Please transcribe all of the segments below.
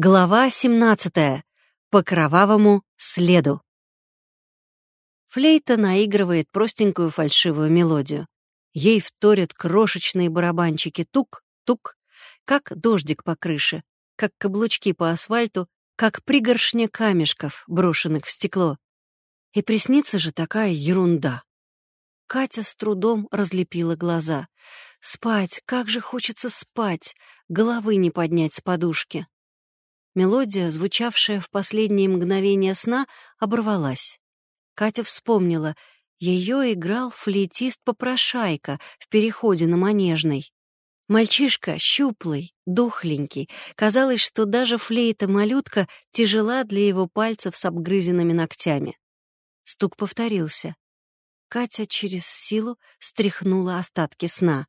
Глава 17. По кровавому следу. Флейта наигрывает простенькую фальшивую мелодию. Ей вторят крошечные барабанчики тук-тук, как дождик по крыше, как каблучки по асфальту, как пригоршня камешков, брошенных в стекло. И приснится же такая ерунда. Катя с трудом разлепила глаза. Спать, как же хочется спать, головы не поднять с подушки. Мелодия, звучавшая в последние мгновения сна, оборвалась. Катя вспомнила. Ее играл флейтист-попрошайка в переходе на Манежный. Мальчишка щуплый, духленький. Казалось, что даже флейта-малютка тяжела для его пальцев с обгрызенными ногтями. Стук повторился. Катя через силу стряхнула остатки сна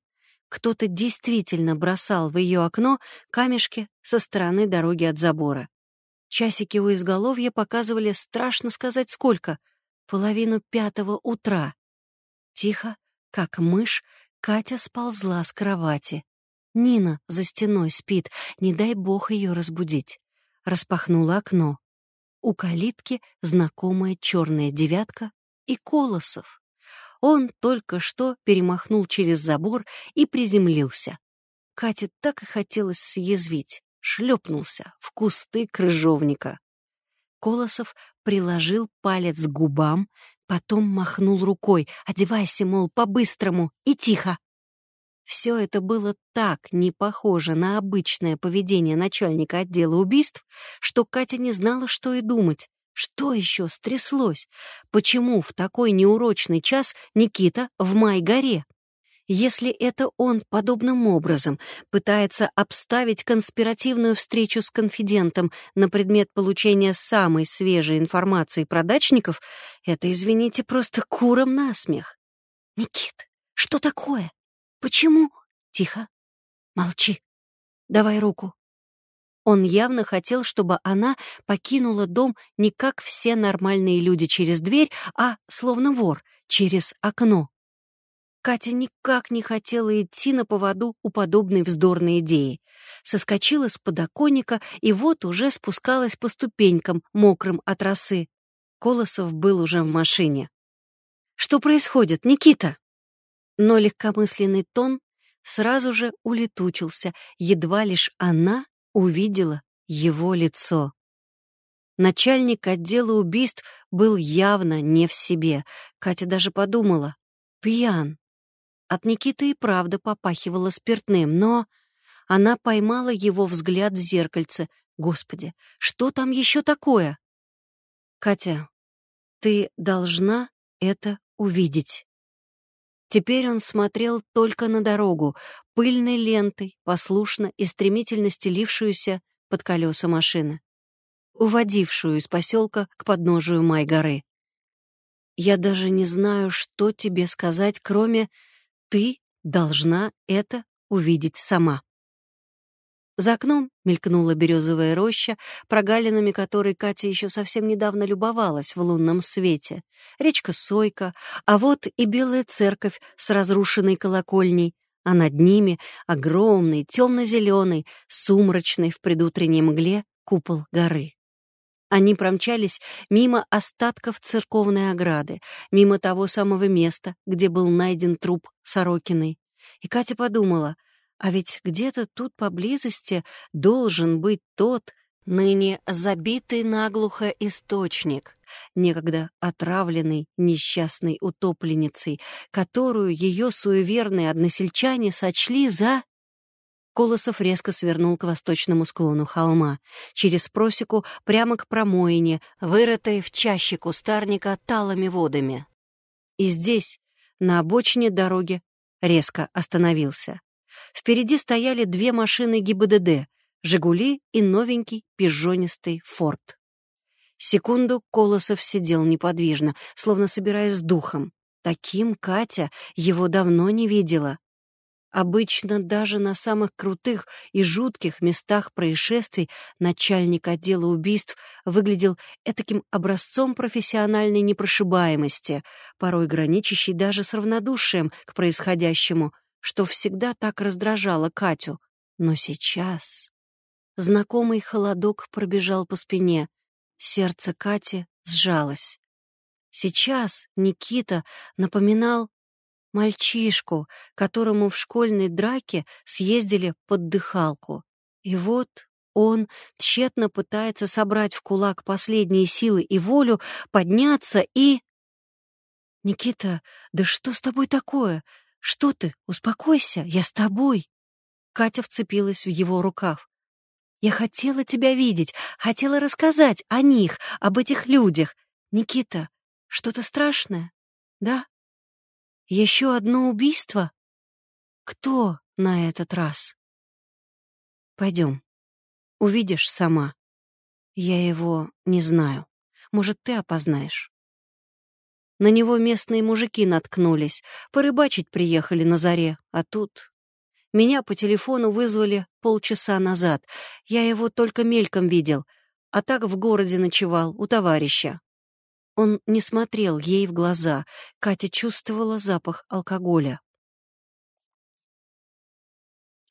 кто-то действительно бросал в ее окно камешки со стороны дороги от забора. Часики у изголовья показывали, страшно сказать, сколько — половину пятого утра. Тихо, как мышь, Катя сползла с кровати. Нина за стеной спит, не дай бог ее разбудить. Распахнула окно. У калитки знакомая черная девятка и Колосов. Он только что перемахнул через забор и приземлился. Кате так и хотелось съязвить. Шлепнулся в кусты крыжовника. Колосов приложил палец к губам, потом махнул рукой, одевайся, мол, по-быстрому, и тихо. Все это было так не похоже на обычное поведение начальника отдела убийств, что Катя не знала, что и думать. Что еще стряслось? Почему в такой неурочный час Никита в Май-горе? Если это он подобным образом пытается обставить конспиративную встречу с конфидентом на предмет получения самой свежей информации про дачников, это, извините, просто куром насмех. «Никит, что такое? Почему?» «Тихо. Молчи. Давай руку. Он явно хотел, чтобы она покинула дом не как все нормальные люди через дверь, а, словно вор, через окно. Катя никак не хотела идти на поводу у подобной вздорной идеи. Соскочила с подоконника и вот уже спускалась по ступенькам, мокрым от росы. Колосов был уже в машине. «Что происходит, Никита?» Но легкомысленный тон сразу же улетучился, едва лишь она увидела его лицо. Начальник отдела убийств был явно не в себе. Катя даже подумала. Пьян. От Никиты и правда попахивала спиртным, но... Она поймала его взгляд в зеркальце. Господи, что там еще такое? Катя, ты должна это увидеть. Теперь он смотрел только на дорогу, пыльной лентой, послушно и стремительно стелившуюся под колеса машины, уводившую из поселка к подножию Май-горы. «Я даже не знаю, что тебе сказать, кроме «ты должна это увидеть сама». За окном мелькнула березовая роща, прогалинами которой Катя еще совсем недавно любовалась в лунном свете. Речка Сойка, а вот и белая церковь с разрушенной колокольней, а над ними огромный, темно-зеленый, сумрачный в предутренней мгле купол горы. Они промчались мимо остатков церковной ограды, мимо того самого места, где был найден труп Сорокиной. И Катя подумала — а ведь где-то тут поблизости должен быть тот, ныне забитый наглухо источник, некогда отравленный несчастной утопленницей, которую ее суеверные односельчане сочли за... Колосов резко свернул к восточному склону холма, через просеку прямо к промоине, вырытой в чаще кустарника талыми водами. И здесь, на обочине дороги, резко остановился. Впереди стояли две машины ГИБДД — «Жигули» и новенький пижонистый «Форд». Секунду Колосов сидел неподвижно, словно собираясь с духом. Таким Катя его давно не видела. Обычно даже на самых крутых и жутких местах происшествий начальник отдела убийств выглядел этаким образцом профессиональной непрошибаемости, порой граничащей даже с равнодушием к происходящему — что всегда так раздражало Катю. Но сейчас... Знакомый холодок пробежал по спине. Сердце Кати сжалось. Сейчас Никита напоминал мальчишку, которому в школьной драке съездили под дыхалку. И вот он тщетно пытается собрать в кулак последние силы и волю, подняться и... «Никита, да что с тобой такое? Что ты? Успокойся, я с тобой!» Катя вцепилась в его рукав. «Я хотела тебя видеть, хотела рассказать о них, об этих людях. Никита, что-то страшное, да? Еще одно убийство? Кто на этот раз?» «Пойдем, увидишь сама. Я его не знаю. Может, ты опознаешь?» На него местные мужики наткнулись, порыбачить приехали на заре, а тут... Меня по телефону вызвали полчаса назад. Я его только мельком видел, а так в городе ночевал, у товарища. Он не смотрел ей в глаза. Катя чувствовала запах алкоголя.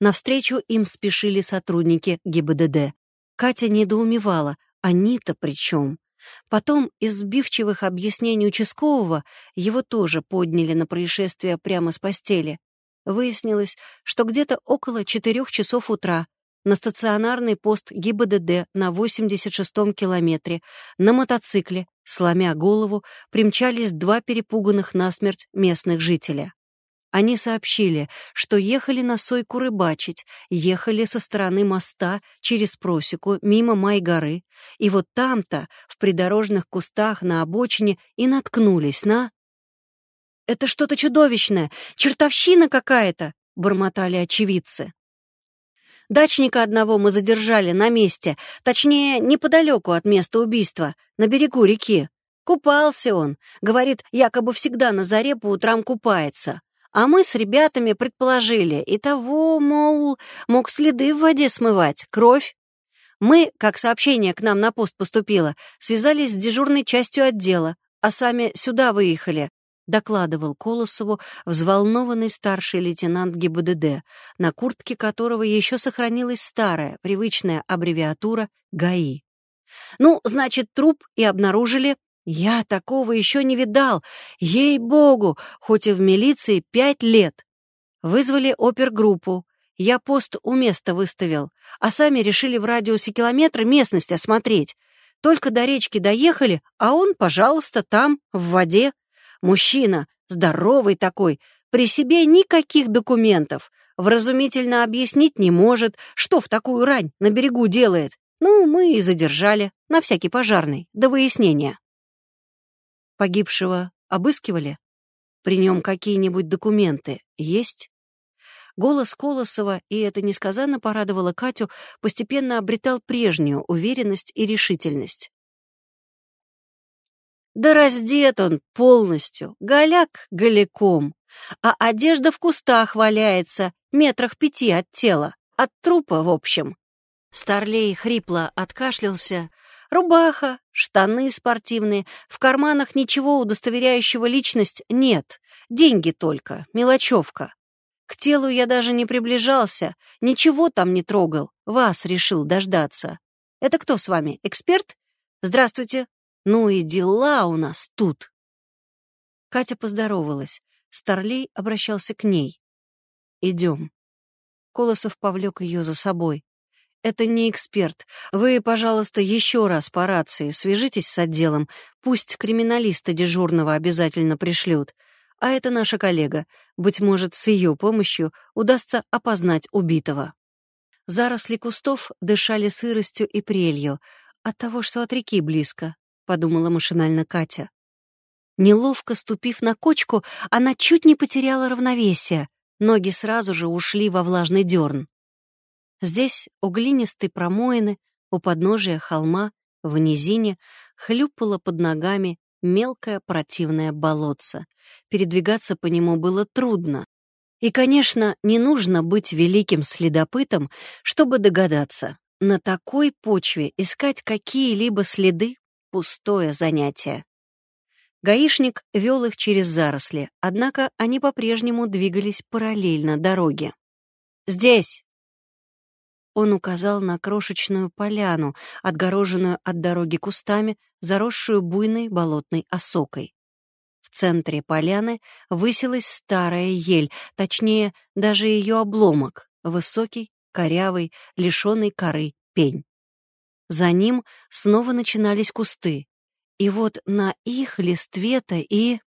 Навстречу им спешили сотрудники ГИБДД. Катя недоумевала, они-то при чем? Потом из сбивчивых объяснений участкового его тоже подняли на происшествие прямо с постели. Выяснилось, что где-то около четырех часов утра на стационарный пост ГИБДД на 86-м километре на мотоцикле, сломя голову, примчались два перепуганных насмерть местных жителя. Они сообщили, что ехали на Сойку рыбачить, ехали со стороны моста через просеку мимо Май-горы, и вот там-то, в придорожных кустах на обочине, и наткнулись на... «Это что-то чудовищное! Чертовщина какая-то!» — бормотали очевидцы. Дачника одного мы задержали на месте, точнее, неподалеку от места убийства, на берегу реки. Купался он. Говорит, якобы всегда на заре по утрам купается. А мы с ребятами предположили, и того, мол, мог следы в воде смывать, кровь. Мы, как сообщение к нам на пост поступило, связались с дежурной частью отдела, а сами сюда выехали, докладывал Колосову взволнованный старший лейтенант ГИБДД, на куртке которого еще сохранилась старая, привычная аббревиатура ГАИ. Ну, значит, труп и обнаружили я такого еще не видал. Ей-богу, хоть и в милиции пять лет. Вызвали опергруппу. Я пост у места выставил, а сами решили в радиусе километра местность осмотреть. Только до речки доехали, а он, пожалуйста, там, в воде. Мужчина, здоровый такой, при себе никаких документов. Вразумительно объяснить не может, что в такую рань на берегу делает. Ну, мы и задержали, на всякий пожарный, до выяснения. Погибшего обыскивали? При нем какие-нибудь документы есть? Голос Колосова, и это несказанно порадовало Катю, постепенно обретал прежнюю уверенность и решительность. Да раздет он полностью, голяк голяком, а одежда в кустах валяется, метрах пяти от тела, от трупа, в общем. Старлей хрипло откашлялся, Рубаха, штаны спортивные, в карманах ничего удостоверяющего личность нет, деньги только, мелочевка. К телу я даже не приближался, ничего там не трогал, вас решил дождаться. Это кто с вами, эксперт? Здравствуйте. Ну и дела у нас тут. Катя поздоровалась. Старлей обращался к ней. «Идем». Колосов повлек ее за собой. Это не эксперт. Вы, пожалуйста, еще раз по рации свяжитесь с отделом. Пусть криминалиста дежурного обязательно пришлют. А это наша коллега. Быть может, с ее помощью удастся опознать убитого. Заросли кустов дышали сыростью и прелью. От того, что от реки близко, подумала машинально Катя. Неловко ступив на кочку, она чуть не потеряла равновесие. Ноги сразу же ушли во влажный дерн. Здесь у глинистой промоины, у подножия холма, в низине, хлюпало под ногами мелкое противное болотце. Передвигаться по нему было трудно. И, конечно, не нужно быть великим следопытом, чтобы догадаться, на такой почве искать какие-либо следы — пустое занятие. Гаишник вел их через заросли, однако они по-прежнему двигались параллельно дороге. «Здесь!» Он указал на крошечную поляну, отгороженную от дороги кустами, заросшую буйной болотной осокой. В центре поляны высилась старая ель, точнее, даже ее обломок, высокий, корявый, лишенный коры пень. За ним снова начинались кусты, и вот на их листве-то и...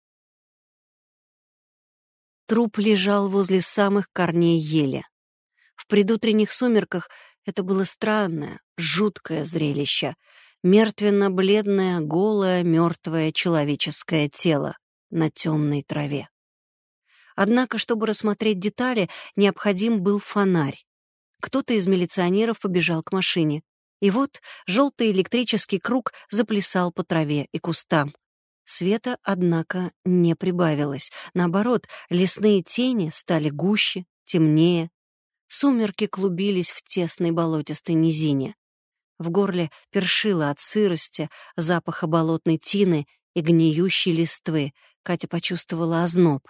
Труп лежал возле самых корней ели. В предутренних сумерках это было странное, жуткое зрелище. Мертвенно-бледное, голое, мертвое человеческое тело на темной траве. Однако, чтобы рассмотреть детали, необходим был фонарь. Кто-то из милиционеров побежал к машине. И вот желтый электрический круг заплясал по траве и кустам. Света, однако, не прибавилось. Наоборот, лесные тени стали гуще, темнее. Сумерки клубились в тесной болотистой низине. В горле першило от сырости, запаха болотной тины и гниющей листвы. Катя почувствовала озноб.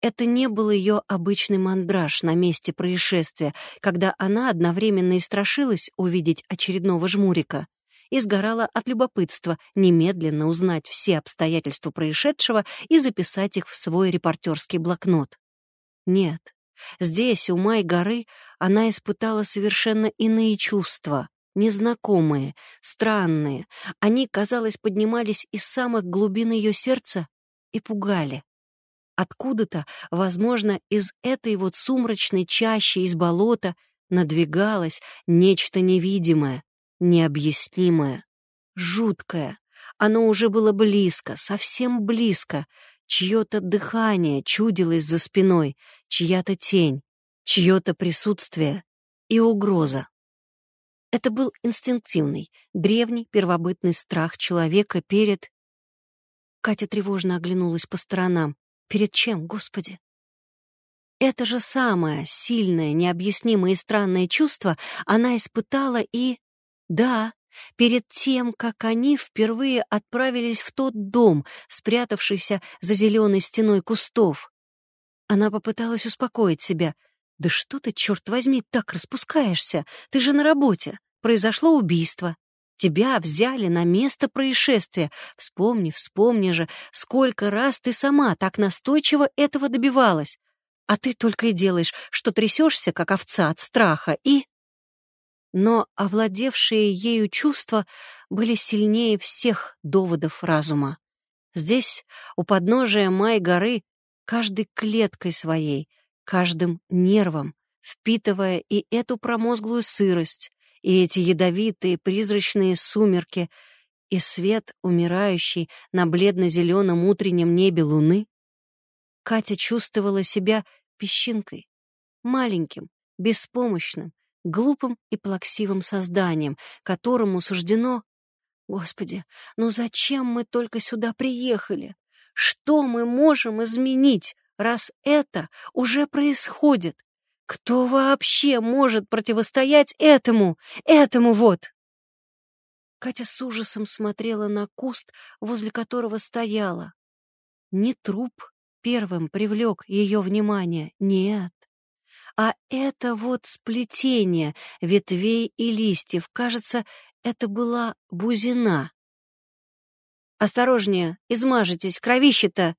Это не был ее обычный мандраж на месте происшествия, когда она одновременно и страшилась увидеть очередного жмурика и сгорала от любопытства немедленно узнать все обстоятельства происшедшего и записать их в свой репортерский блокнот. Нет, здесь, у Май-горы, она испытала совершенно иные чувства, незнакомые, странные. Они, казалось, поднимались из самых глубин ее сердца и пугали. Откуда-то, возможно, из этой вот сумрачной чащи из болота надвигалось нечто невидимое, необъяснимое, жуткое. Оно уже было близко, совсем близко. Чье-то дыхание чудилось за спиной, чья-то тень, чье-то присутствие и угроза. Это был инстинктивный, древний, первобытный страх человека перед... Катя тревожно оглянулась по сторонам. Перед чем, Господи? Это же самое сильное, необъяснимое и странное чувство она испытала и... Да, перед тем, как они впервые отправились в тот дом, спрятавшийся за зеленой стеной кустов. Она попыталась успокоить себя. «Да что ты, черт возьми, так распускаешься? Ты же на работе. Произошло убийство. Тебя взяли на место происшествия. Вспомни, вспомни же, сколько раз ты сама так настойчиво этого добивалась. А ты только и делаешь, что трясешься, как овца от страха, и... Но овладевшие ею чувства были сильнее всех доводов разума. Здесь, у подножия Май-горы, каждой клеткой своей, каждым нервом, впитывая и эту промозглую сырость, и эти ядовитые призрачные сумерки, и свет, умирающий на бледно-зеленом утреннем небе луны, Катя чувствовала себя песчинкой, маленьким, беспомощным, глупым и плаксивым созданием, которому суждено... Господи, ну зачем мы только сюда приехали? Что мы можем изменить, раз это уже происходит? Кто вообще может противостоять этому, этому вот? Катя с ужасом смотрела на куст, возле которого стояла. Не труп первым привлек ее внимание, нет. А это вот сплетение ветвей и листьев, кажется, это была бузина. «Осторожнее, измажетесь, кровище-то!»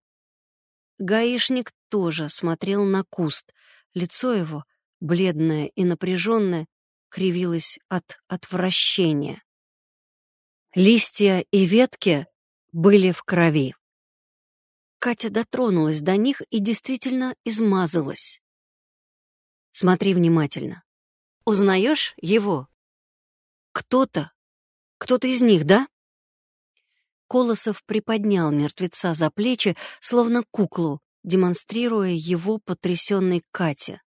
Гаишник тоже смотрел на куст, Лицо его, бледное и напряженное, кривилось от отвращения. Листья и ветки были в крови. Катя дотронулась до них и действительно измазалась. Смотри внимательно. Узнаешь его? Кто-то. Кто-то из них, да? Колосов приподнял мертвеца за плечи, словно куклу, демонстрируя его потрясенной Кате.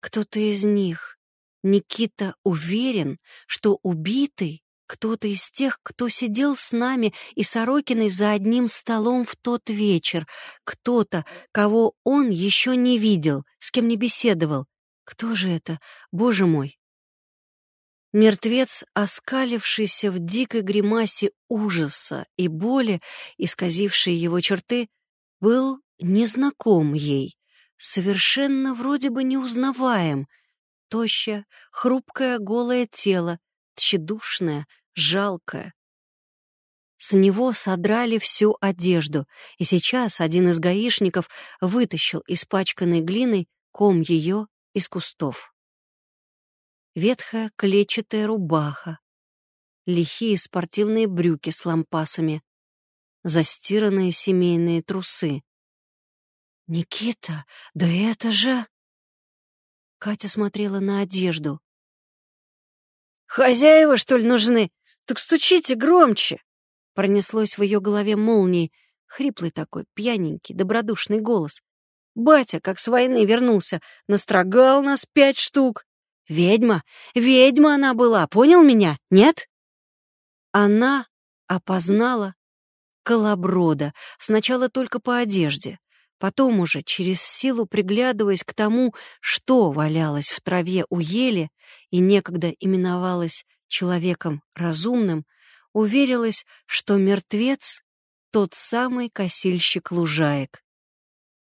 Кто-то из них, Никита, уверен, что убитый кто-то из тех, кто сидел с нами и Сорокиной за одним столом в тот вечер, кто-то, кого он еще не видел, с кем не беседовал. Кто же это, боже мой? Мертвец, оскалившийся в дикой гримасе ужаса и боли, исказивший его черты, был незнаком ей, совершенно вроде бы неузнаваем. тощее, хрупкое голое тело, тщедушное, жалкое. С него содрали всю одежду, и сейчас один из гаишников вытащил испачканной глиной ком ее из кустов. Ветхая клетчатая рубаха, лихие спортивные брюки с лампасами, застиранные семейные трусы. «Никита, да это же...» Катя смотрела на одежду. «Хозяева, что ли, нужны? Так стучите громче!» Пронеслось в ее голове молнией. Хриплый такой, пьяненький, добродушный голос. Батя, как с войны вернулся, настрогал нас пять штук. Ведьма, ведьма она была, понял меня, нет? Она опознала колоброда, сначала только по одежде, потом уже через силу приглядываясь к тому, что валялось в траве у ели и некогда именовалось человеком разумным, уверилась, что мертвец — тот самый косильщик лужаек.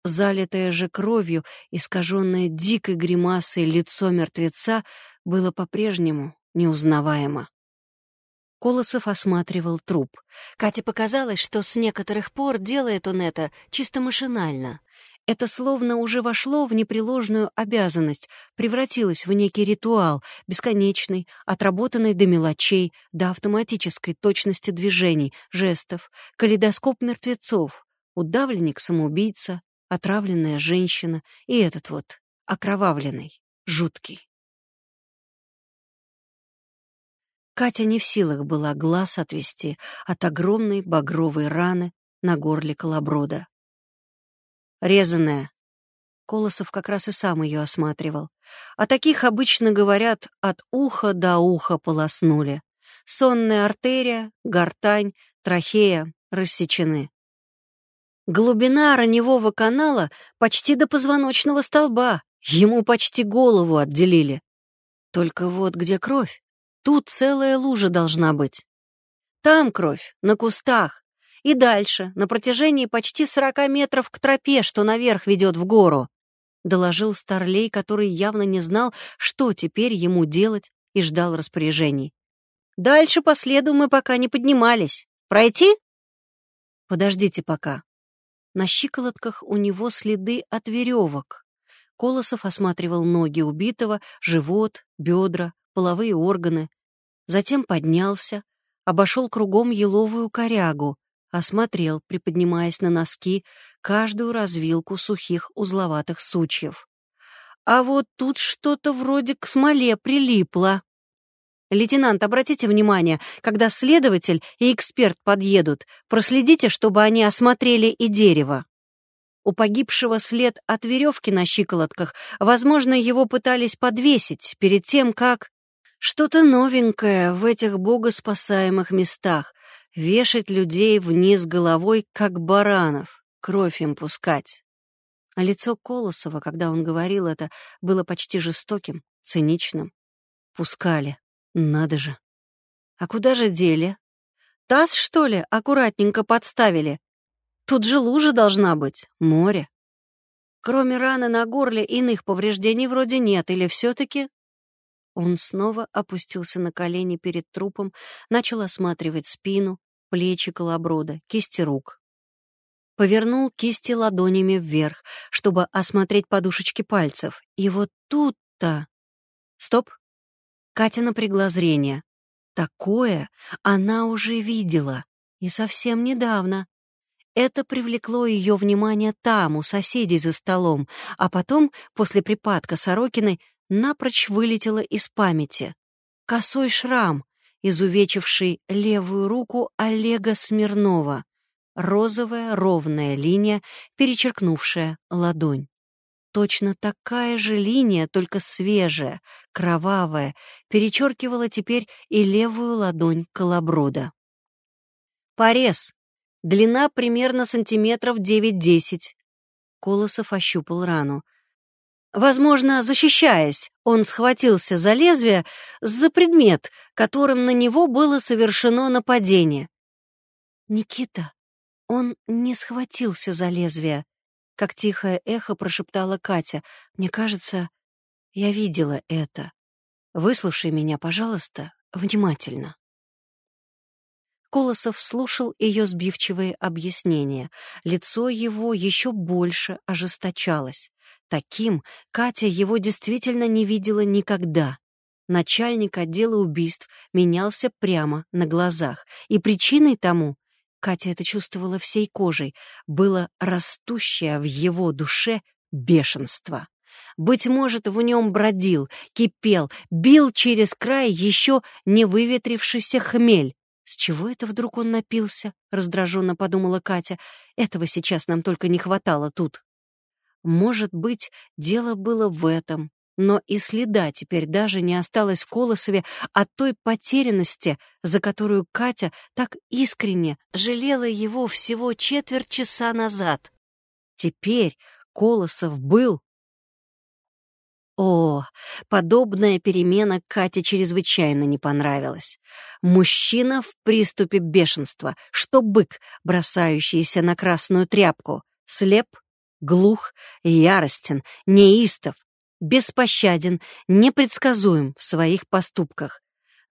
Залитое же кровью, искаженное дикой гримасой лицо мертвеца было по-прежнему неузнаваемо. Колосов осматривал труп. Кате показалось, что с некоторых пор делает он это чисто машинально. Это словно уже вошло в непреложную обязанность, превратилось в некий ритуал, бесконечный, отработанный до мелочей, до автоматической точности движений, жестов, калейдоскоп мертвецов, удавленник-самоубийца, отравленная женщина и этот вот окровавленный, жуткий. Катя не в силах была глаз отвести от огромной багровой раны на горле колоброда. Резаная. Колосов как раз и сам ее осматривал. О таких обычно говорят от уха до уха полоснули. Сонная артерия, гортань, трахея рассечены. Глубина раневого канала почти до позвоночного столба, ему почти голову отделили. Только вот где кровь, тут целая лужа должна быть. Там кровь, на кустах, и дальше, на протяжении почти сорока метров к тропе, что наверх ведет в гору, доложил Старлей, который явно не знал, что теперь ему делать, и ждал распоряжений. Дальше по следу мы пока не поднимались. Пройти? Подождите пока. На щиколотках у него следы от веревок. Колосов осматривал ноги убитого, живот, бедра, половые органы. Затем поднялся, обошел кругом еловую корягу, осмотрел, приподнимаясь на носки, каждую развилку сухих узловатых сучьев. А вот тут что-то вроде к смоле прилипло. «Лейтенант, обратите внимание, когда следователь и эксперт подъедут, проследите, чтобы они осмотрели и дерево». У погибшего след от веревки на щиколотках, возможно, его пытались подвесить перед тем, как... Что-то новенькое в этих богоспасаемых местах. Вешать людей вниз головой, как баранов, кровь им пускать. А лицо Колосова, когда он говорил это, было почти жестоким, циничным. Пускали. Надо же. А куда же дели? Таз, что ли, аккуратненько подставили? Тут же лужа должна быть, море. Кроме раны на горле, иных повреждений вроде нет, или все-таки... Он снова опустился на колени перед трупом, начал осматривать спину, плечи колоброда, кисти рук. Повернул кисти ладонями вверх, чтобы осмотреть подушечки пальцев. И вот тут-то... Стоп! Катя напрягла зрение. Такое она уже видела, и совсем недавно. Это привлекло ее внимание там, у соседей за столом, а потом, после припадка Сорокиной, напрочь вылетело из памяти. Косой шрам, изувечивший левую руку Олега Смирнова, розовая ровная линия, перечеркнувшая ладонь. Точно такая же линия, только свежая, кровавая, перечеркивала теперь и левую ладонь колоброда. Порез. Длина примерно сантиметров 9-10. Колосов ощупал рану. Возможно, защищаясь, он схватился за лезвие, за предмет, которым на него было совершено нападение. «Никита, он не схватился за лезвие», как тихое эхо прошептала Катя. «Мне кажется, я видела это. Выслушай меня, пожалуйста, внимательно. Колосов слушал ее сбивчивые объяснения. Лицо его еще больше ожесточалось. Таким Катя его действительно не видела никогда. Начальник отдела убийств менялся прямо на глазах, и причиной тому, Катя это чувствовала всей кожей, было растущее в его душе бешенство. Быть может, в нем бродил, кипел, бил через край еще не выветрившийся хмель, «С чего это вдруг он напился?» — раздраженно подумала Катя. «Этого сейчас нам только не хватало тут». Может быть, дело было в этом, но и следа теперь даже не осталось в Колосове от той потерянности, за которую Катя так искренне жалела его всего четверть часа назад. Теперь Колосов был о, подобная перемена Кате чрезвычайно не понравилась. Мужчина в приступе бешенства, что бык, бросающийся на красную тряпку, слеп, глух, яростен, неистов, беспощаден, непредсказуем в своих поступках.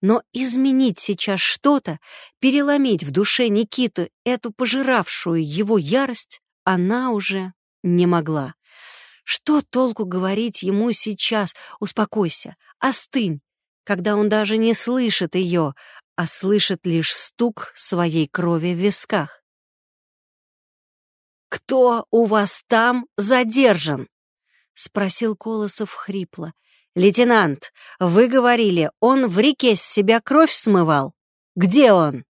Но изменить сейчас что-то, переломить в душе Никиту эту пожиравшую его ярость, она уже не могла. Что толку говорить ему сейчас «успокойся», «остынь», когда он даже не слышит ее, а слышит лишь стук своей крови в висках? «Кто у вас там задержан?» — спросил Колосов хрипло. «Лейтенант, вы говорили, он в реке с себя кровь смывал. Где он?»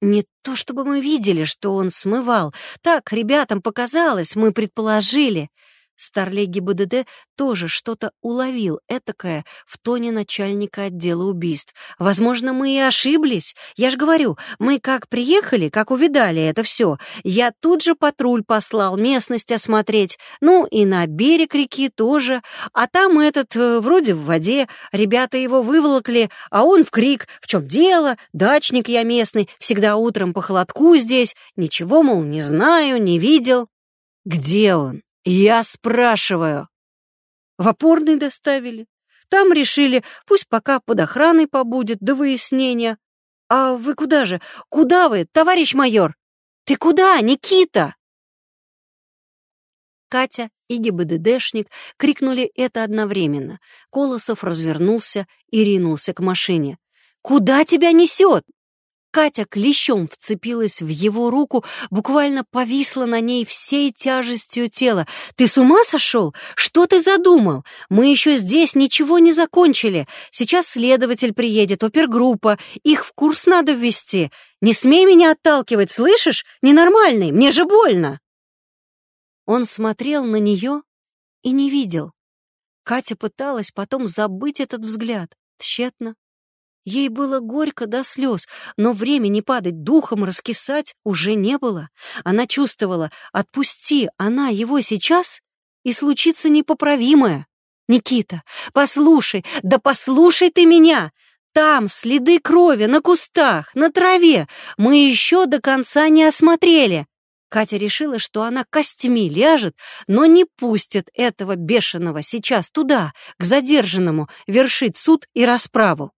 Не то чтобы мы видели, что он смывал. Так, ребятам показалось, мы предположили. Старлей ГИБДД тоже что-то уловил этакое в тоне начальника отдела убийств. Возможно, мы и ошиблись. Я ж говорю, мы как приехали, как увидали это все. Я тут же патруль послал местность осмотреть. Ну и на берег реки тоже. А там этот э, вроде в воде. Ребята его выволокли, а он в крик. В чем дело? Дачник я местный. Всегда утром по холодку здесь. Ничего, мол, не знаю, не видел. Где он? Я спрашиваю. В опорный доставили. Там решили, пусть пока под охраной побудет до выяснения. А вы куда же? Куда вы, товарищ майор? Ты куда, Никита? Катя и ГИБДДшник крикнули это одновременно. Колосов развернулся и ринулся к машине. «Куда тебя несет?» Катя клещом вцепилась в его руку, буквально повисла на ней всей тяжестью тела. «Ты с ума сошел? Что ты задумал? Мы еще здесь ничего не закончили. Сейчас следователь приедет, опергруппа. Их в курс надо ввести. Не смей меня отталкивать, слышишь? Ненормальный, мне же больно!» Он смотрел на нее и не видел. Катя пыталась потом забыть этот взгляд. Тщетно. Ей было горько до слез, но времени падать духом, раскисать уже не было. Она чувствовала, отпусти она его сейчас, и случится непоправимое. «Никита, послушай, да послушай ты меня! Там следы крови на кустах, на траве. Мы еще до конца не осмотрели». Катя решила, что она костями ляжет, но не пустит этого бешеного сейчас туда, к задержанному, вершить суд и расправу.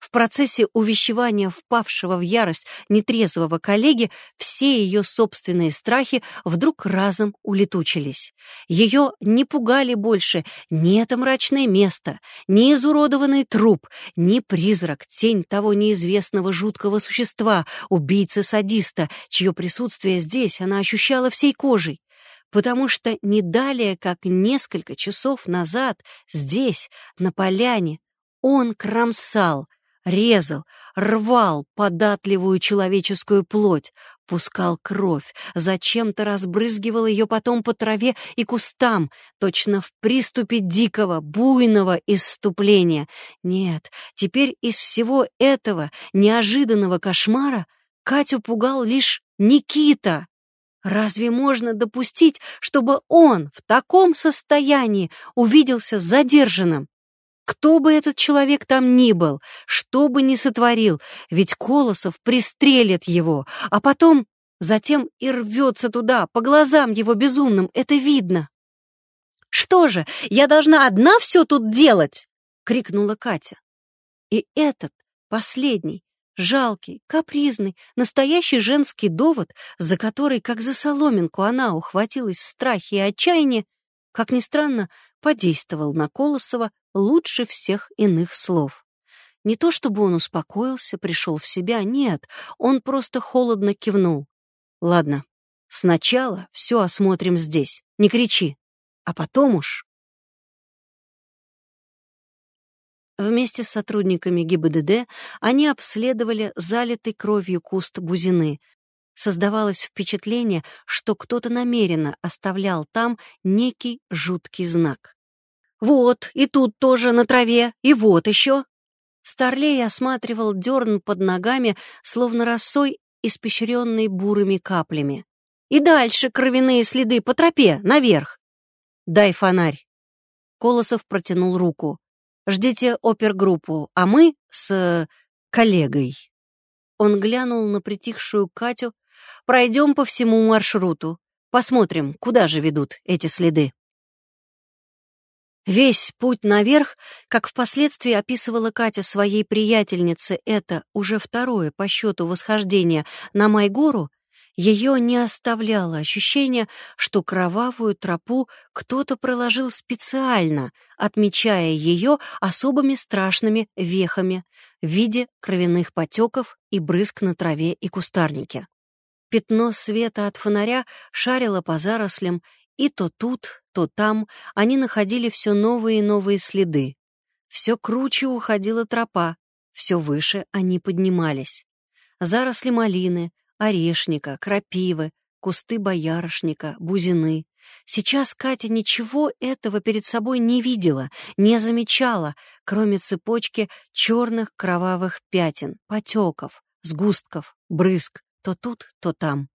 В процессе увещевания впавшего в ярость нетрезвого коллеги все ее собственные страхи вдруг разом улетучились. Ее не пугали больше ни это мрачное место, ни изуродованный труп, ни призрак, тень того неизвестного жуткого существа, убийцы-садиста, чье присутствие здесь она ощущала всей кожей потому что не далее, как несколько часов назад, здесь, на поляне, он кромсал, резал, рвал податливую человеческую плоть, пускал кровь, зачем-то разбрызгивал ее потом по траве и кустам, точно в приступе дикого, буйного исступления. Нет, теперь из всего этого неожиданного кошмара Катю пугал лишь Никита. Разве можно допустить, чтобы он в таком состоянии увиделся задержанным? Кто бы этот человек там ни был, что бы ни сотворил, ведь Колосов пристрелит его, а потом затем и рвется туда, по глазам его безумным, это видно. Что же, я должна одна все тут делать?» — крикнула Катя. И этот, последний, жалкий, капризный, настоящий женский довод, за который, как за соломинку, она ухватилась в страхе и отчаянии, как ни странно, подействовал на Колосова лучше всех иных слов. Не то чтобы он успокоился, пришел в себя, нет, он просто холодно кивнул. «Ладно, сначала все осмотрим здесь, не кричи, а потом уж...» Вместе с сотрудниками ГИБДД они обследовали залитый кровью куст бузины. Создавалось впечатление, что кто-то намеренно оставлял там некий жуткий знак. «Вот, и тут тоже на траве, и вот еще!» Старлей осматривал дерн под ногами, словно росой, испещренный бурыми каплями. «И дальше кровяные следы по тропе, наверх!» «Дай фонарь!» Колосов протянул руку. «Ждите опергруппу, а мы с... коллегой». Он глянул на притихшую Катю. «Пройдем по всему маршруту. Посмотрим, куда же ведут эти следы». Весь путь наверх, как впоследствии описывала Катя своей приятельнице это уже второе по счету восхождение на Майгору, ее не оставляло ощущение, что кровавую тропу кто-то проложил специально, отмечая ее особыми страшными вехами в виде кровяных потеков и брызг на траве и кустарнике. Пятно света от фонаря шарило по зарослям и то тут, то там они находили все новые и новые следы. Все круче уходила тропа, все выше они поднимались. Заросли малины, орешника, крапивы, кусты боярышника, бузины. Сейчас Катя ничего этого перед собой не видела, не замечала, кроме цепочки черных кровавых пятен, потеков, сгустков, брызг, то тут, то там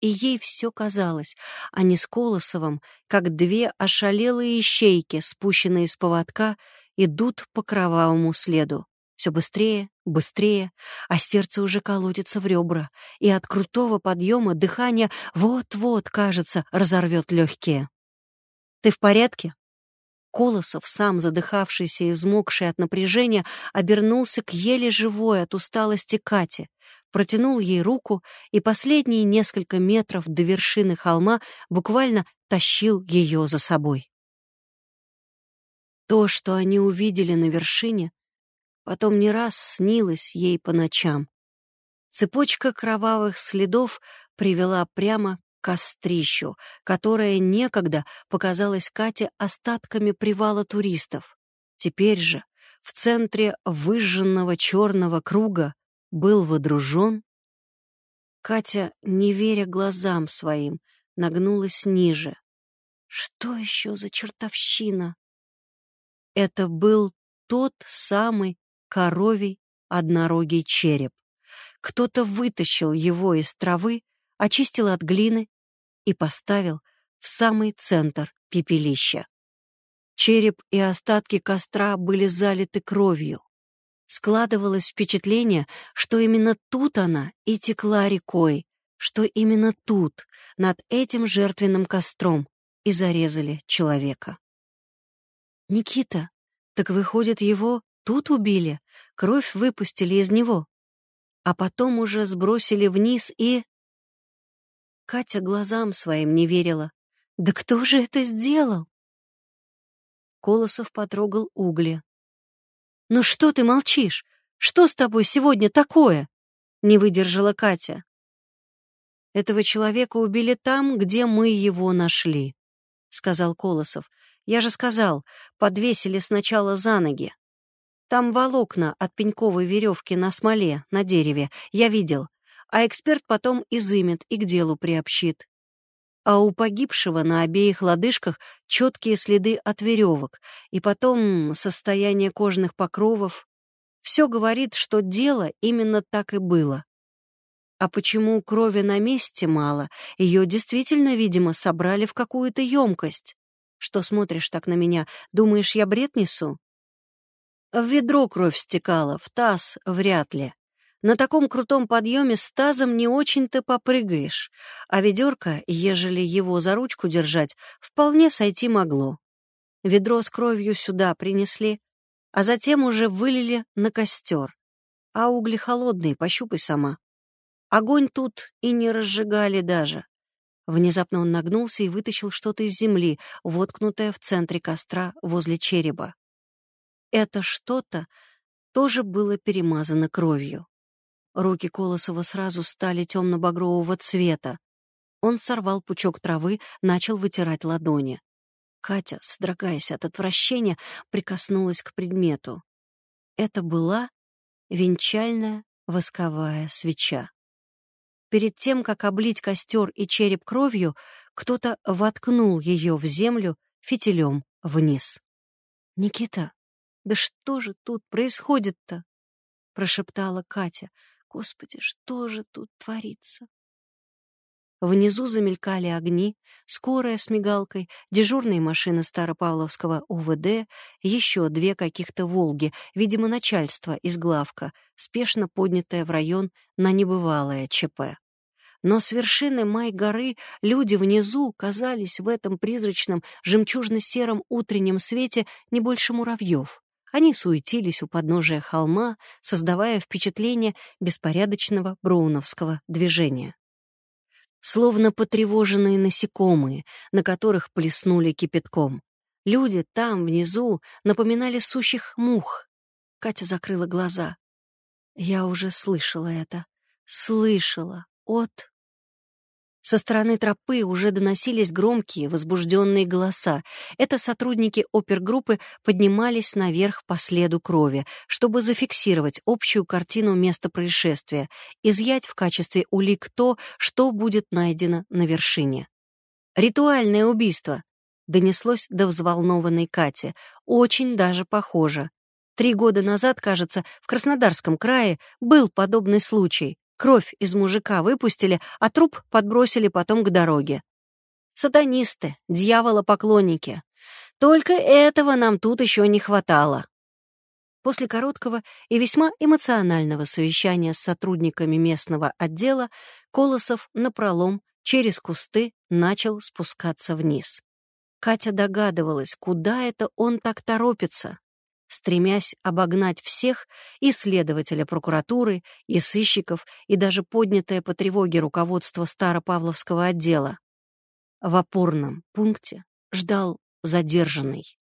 и ей все казалось, они с Колосовым, как две ошалелые ищейки, спущенные с поводка, идут по кровавому следу. Все быстрее, быстрее, а сердце уже колотится в ребра, и от крутого подъема дыхание вот-вот, кажется, разорвет легкие. «Ты в порядке?» Колосов, сам задыхавшийся и взмокший от напряжения, обернулся к еле живой от усталости Кате, протянул ей руку и последние несколько метров до вершины холма буквально тащил ее за собой. То, что они увидели на вершине, потом не раз снилось ей по ночам. Цепочка кровавых следов привела прямо кострищу, которое некогда показалось Кате остатками привала туристов. Теперь же в центре выжженного черного круга был водружен. Катя, не веря глазам своим, нагнулась ниже. Что еще за чертовщина? Это был тот самый коровий однорогий череп. Кто-то вытащил его из травы, очистил от глины и поставил в самый центр пепелища. Череп и остатки костра были залиты кровью. Складывалось впечатление, что именно тут она и текла рекой, что именно тут, над этим жертвенным костром, и зарезали человека. «Никита, так выходит, его тут убили, кровь выпустили из него, а потом уже сбросили вниз и...» Катя глазам своим не верила. «Да кто же это сделал?» Колосов потрогал угли. «Ну что ты молчишь? Что с тобой сегодня такое?» Не выдержала Катя. «Этого человека убили там, где мы его нашли», — сказал Колосов. «Я же сказал, подвесили сначала за ноги. Там волокна от пеньковой веревки на смоле, на дереве, я видел а эксперт потом изымет и к делу приобщит. А у погибшего на обеих лодыжках четкие следы от веревок, и потом состояние кожных покровов. Все говорит, что дело именно так и было. А почему крови на месте мало? Ее действительно, видимо, собрали в какую-то емкость. Что смотришь так на меня? Думаешь, я бред несу? В ведро кровь стекала, в таз вряд ли. На таком крутом подъеме с тазом не очень-то попрыгаешь, а ведерко, ежели его за ручку держать, вполне сойти могло. Ведро с кровью сюда принесли, а затем уже вылили на костер. А угли холодные, пощупай сама. Огонь тут и не разжигали даже. Внезапно он нагнулся и вытащил что-то из земли, воткнутое в центре костра возле череба. Это что-то тоже было перемазано кровью. Руки Колосова сразу стали темно-багрового цвета. Он сорвал пучок травы, начал вытирать ладони. Катя, содрогаясь от отвращения, прикоснулась к предмету. Это была венчальная восковая свеча. Перед тем, как облить костер и череп кровью, кто-то воткнул ее в землю фитилем вниз. «Никита, да что же тут происходит-то?» — прошептала Катя. «Господи, что же тут творится?» Внизу замелькали огни, скорая с мигалкой, дежурные машины Старопавловского УВД, еще две каких-то «Волги», видимо, начальство из главка, спешно поднятое в район на небывалое ЧП. Но с вершины Май-горы люди внизу казались в этом призрачном жемчужно-сером утреннем свете не больше муравьев. Они суетились у подножия холма, создавая впечатление беспорядочного броуновского движения словно потревоженные насекомые, на которых плеснули кипятком. Люди там, внизу, напоминали сущих мух. Катя закрыла глаза. Я уже слышала это. Слышала. От со стороны тропы уже доносились громкие, возбужденные голоса. Это сотрудники опергруппы поднимались наверх по следу крови, чтобы зафиксировать общую картину места происшествия, изъять в качестве улик то, что будет найдено на вершине. «Ритуальное убийство», — донеслось до взволнованной Кати. «Очень даже похоже. Три года назад, кажется, в Краснодарском крае был подобный случай. Кровь из мужика выпустили, а труп подбросили потом к дороге. Сатанисты, дьяволопоклонники. Только этого нам тут еще не хватало. После короткого и весьма эмоционального совещания с сотрудниками местного отдела Колосов напролом через кусты начал спускаться вниз. Катя догадывалась, куда это он так торопится стремясь обогнать всех и следователя прокуратуры, и сыщиков, и даже поднятое по тревоге руководство Старопавловского отдела. В опорном пункте ждал задержанный.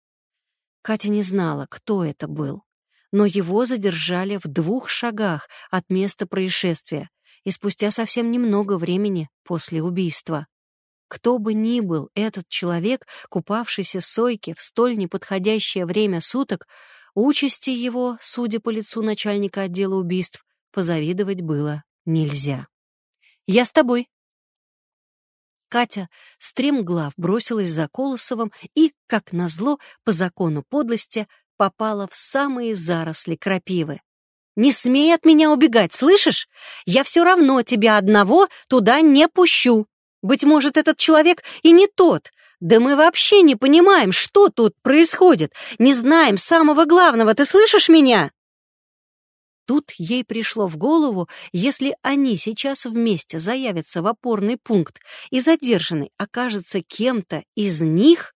Катя не знала, кто это был, но его задержали в двух шагах от места происшествия и спустя совсем немного времени после убийства. Кто бы ни был этот человек, купавшийся сойки в столь неподходящее время суток, участи его, судя по лицу начальника отдела убийств, позавидовать было нельзя. «Я с тобой», Катя стремглав бросилась за Колосовым и, как назло, по закону подлости, попала в самые заросли крапивы. «Не смей от меня убегать, слышишь? Я все равно тебя одного туда не пущу!» Быть может, этот человек и не тот. Да мы вообще не понимаем, что тут происходит. Не знаем самого главного. Ты слышишь меня?» Тут ей пришло в голову, если они сейчас вместе заявятся в опорный пункт и задержанный окажется кем-то из них,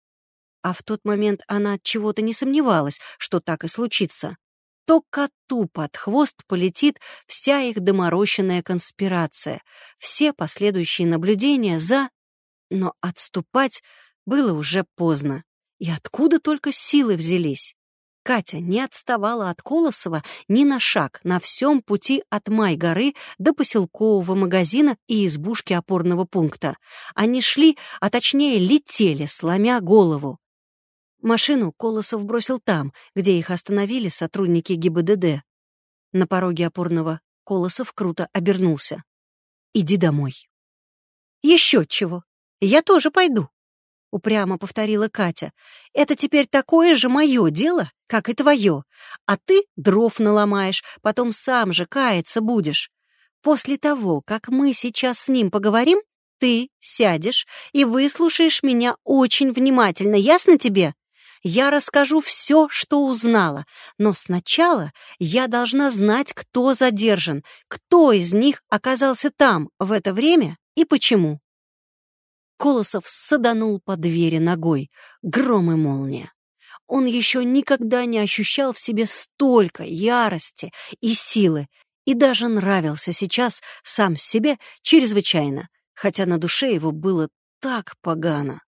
а в тот момент она от чего-то не сомневалась, что так и случится, то коту под хвост полетит вся их доморощенная конспирация, все последующие наблюдения за... Но отступать было уже поздно. И откуда только силы взялись? Катя не отставала от Колосова ни на шаг на всем пути от Май-горы до поселкового магазина и избушки опорного пункта. Они шли, а точнее летели, сломя голову. Машину Колосов бросил там, где их остановили сотрудники ГИБДД. На пороге опорного Колосов круто обернулся. «Иди домой». «Еще чего? Я тоже пойду», — упрямо повторила Катя. «Это теперь такое же мое дело, как и твое. А ты дров наломаешь, потом сам же каяться будешь. После того, как мы сейчас с ним поговорим, ты сядешь и выслушаешь меня очень внимательно, ясно тебе? Я расскажу все, что узнала, но сначала я должна знать, кто задержан, кто из них оказался там в это время и почему. Колосов саданул по двери ногой, гром и молния. Он еще никогда не ощущал в себе столько ярости и силы, и даже нравился сейчас сам себе чрезвычайно, хотя на душе его было так погано.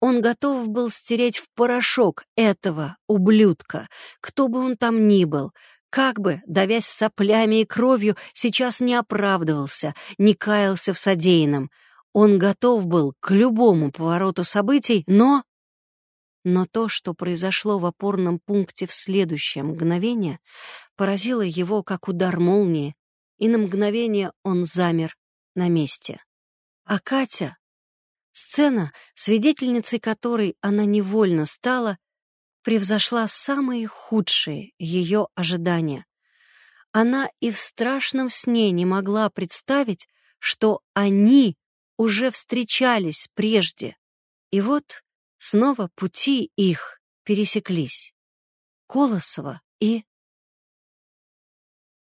Он готов был стереть в порошок этого ублюдка, кто бы он там ни был, как бы, давясь соплями и кровью, сейчас не оправдывался, не каялся в содеянном. Он готов был к любому повороту событий, но... Но то, что произошло в опорном пункте в следующее мгновение, поразило его как удар молнии, и на мгновение он замер на месте. А Катя Сцена, свидетельницей которой она невольно стала, превзошла самые худшие ее ожидания. Она и в страшном сне не могла представить, что они уже встречались прежде. И вот снова пути их пересеклись. Колосова и